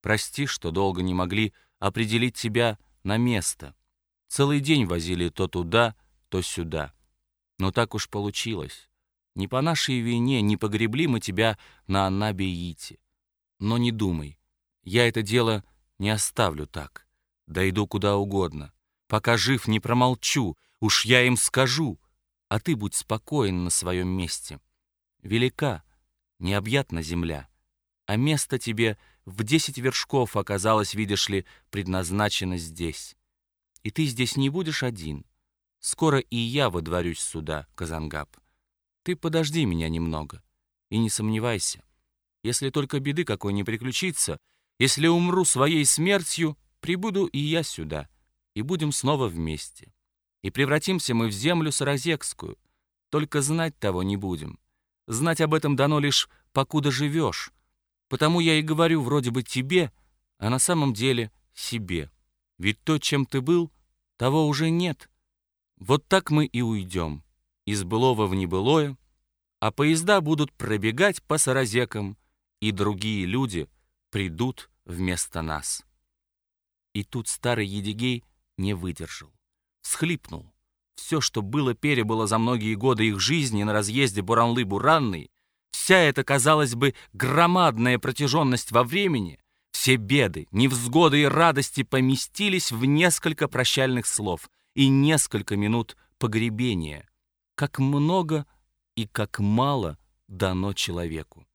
Прости, что долго не могли определить тебя на место. Целый день возили то туда, то сюда. Но так уж получилось. Не по нашей вине не погребли мы тебя на Аннабиите. Но не думай, я это дело не оставлю так. Дойду куда угодно. Пока жив, не промолчу, уж я им скажу, а ты будь спокоен на своем месте. Велика, необъятна земля, а место тебе в десять вершков оказалось, видишь ли, предназначено здесь. И ты здесь не будешь один. Скоро и я выдворюсь сюда, Казангаб. Ты подожди меня немного и не сомневайся. Если только беды какой не приключится, если умру своей смертью, прибуду и я сюда, и будем снова вместе. И превратимся мы в землю саразекскую, только знать того не будем. Знать об этом дано лишь, покуда живешь. Потому я и говорю вроде бы тебе, а на самом деле себе. Ведь то, чем ты был, того уже нет. Вот так мы и уйдем, из былого в небылое, а поезда будут пробегать по саразекам, и другие люди придут вместо нас. И тут старый Едигей не выдержал, всхлипнул. Все, что было-перебыло за многие годы их жизни на разъезде Буранлы-Буранной, вся эта, казалось бы, громадная протяженность во времени, все беды, невзгоды и радости поместились в несколько прощальных слов и несколько минут погребения. Как много и как мало дано человеку.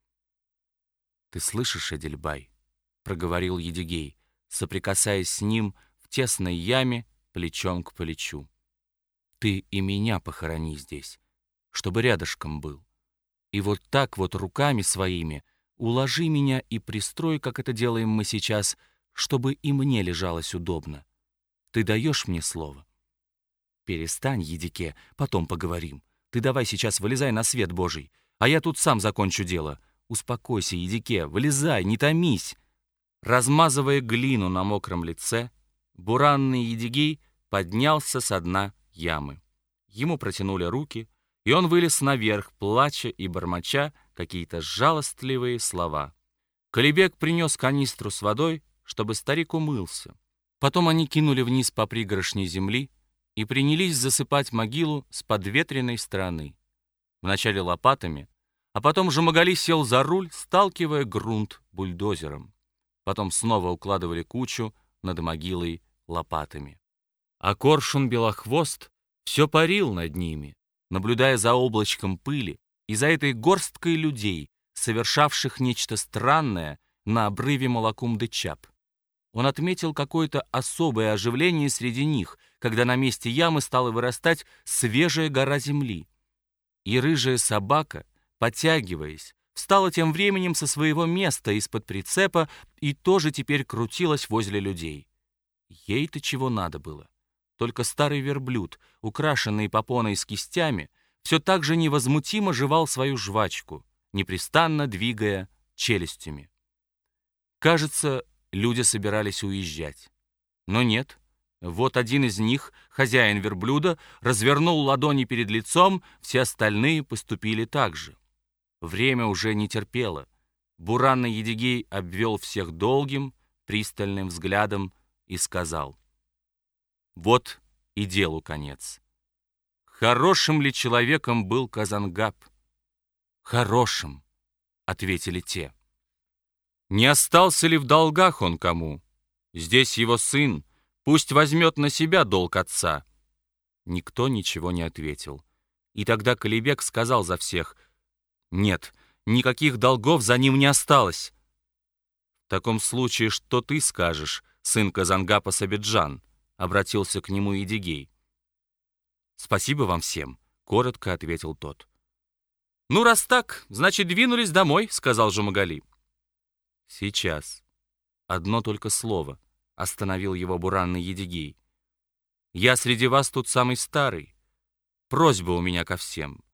«Ты слышишь, Эдельбай?» — проговорил Едигей, соприкасаясь с ним в тесной яме плечом к плечу. «Ты и меня похорони здесь, чтобы рядышком был. И вот так вот руками своими уложи меня и пристрой, как это делаем мы сейчас, чтобы и мне лежалось удобно. Ты даешь мне слово?» «Перестань, Едике, потом поговорим. Ты давай сейчас вылезай на свет Божий, а я тут сам закончу дело. Успокойся, Едике, вылезай, не томись!» Размазывая глину на мокром лице, буранный Едигей поднялся со дна ямы. Ему протянули руки, и он вылез наверх, плача и бормоча какие-то жалостливые слова. Колебек принес канистру с водой, чтобы старик умылся. Потом они кинули вниз по пригоршне земли и принялись засыпать могилу с подветренной стороны. Вначале лопатами, а потом Жумагали сел за руль, сталкивая грунт бульдозером потом снова укладывали кучу над могилой лопатами. А коршун Белохвост все парил над ними, наблюдая за облачком пыли и за этой горсткой людей, совершавших нечто странное на обрыве Малакум-де-Чап. Он отметил какое-то особое оживление среди них, когда на месте ямы стала вырастать свежая гора земли. И рыжая собака, потягиваясь, встала тем временем со своего места из-под прицепа и тоже теперь крутилась возле людей. Ей-то чего надо было? Только старый верблюд, украшенный попоной с кистями, все так же невозмутимо жевал свою жвачку, непрестанно двигая челюстями. Кажется, люди собирались уезжать. Но нет. Вот один из них, хозяин верблюда, развернул ладони перед лицом, все остальные поступили так же. Время уже не терпело. Буранный Едигей обвел всех долгим, пристальным взглядом и сказал. Вот и делу конец. Хорошим ли человеком был Казангаб? Хорошим, ответили те. Не остался ли в долгах он кому? Здесь его сын, пусть возьмет на себя долг отца. Никто ничего не ответил. И тогда Калибек сказал за всех — нет, никаких долгов за ним не осталось. В таком случае, что ты скажешь, сын Казангапа Сабиджан? Обратился к нему Идигей. Спасибо вам всем, коротко ответил тот. Ну, раз так, значит, двинулись домой, сказал Жумагали. Сейчас. Одно только слово, остановил его буранный Едигей. Я среди вас тут самый старый. Просьба у меня ко всем.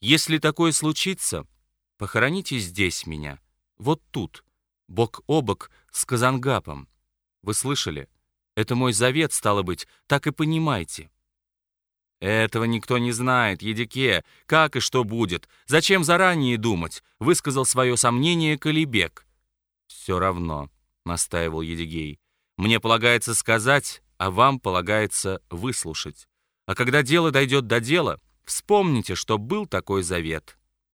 Если такое случится, похороните здесь меня, вот тут, бок о бок с Казангапом. Вы слышали? Это мой завет, стало быть, так и понимайте. Этого никто не знает, Едике, как и что будет. Зачем заранее думать? Высказал свое сомнение Калибек. Все равно. настаивал Едигей. «Мне полагается сказать, а вам полагается выслушать. А когда дело дойдет до дела, вспомните, что был такой завет.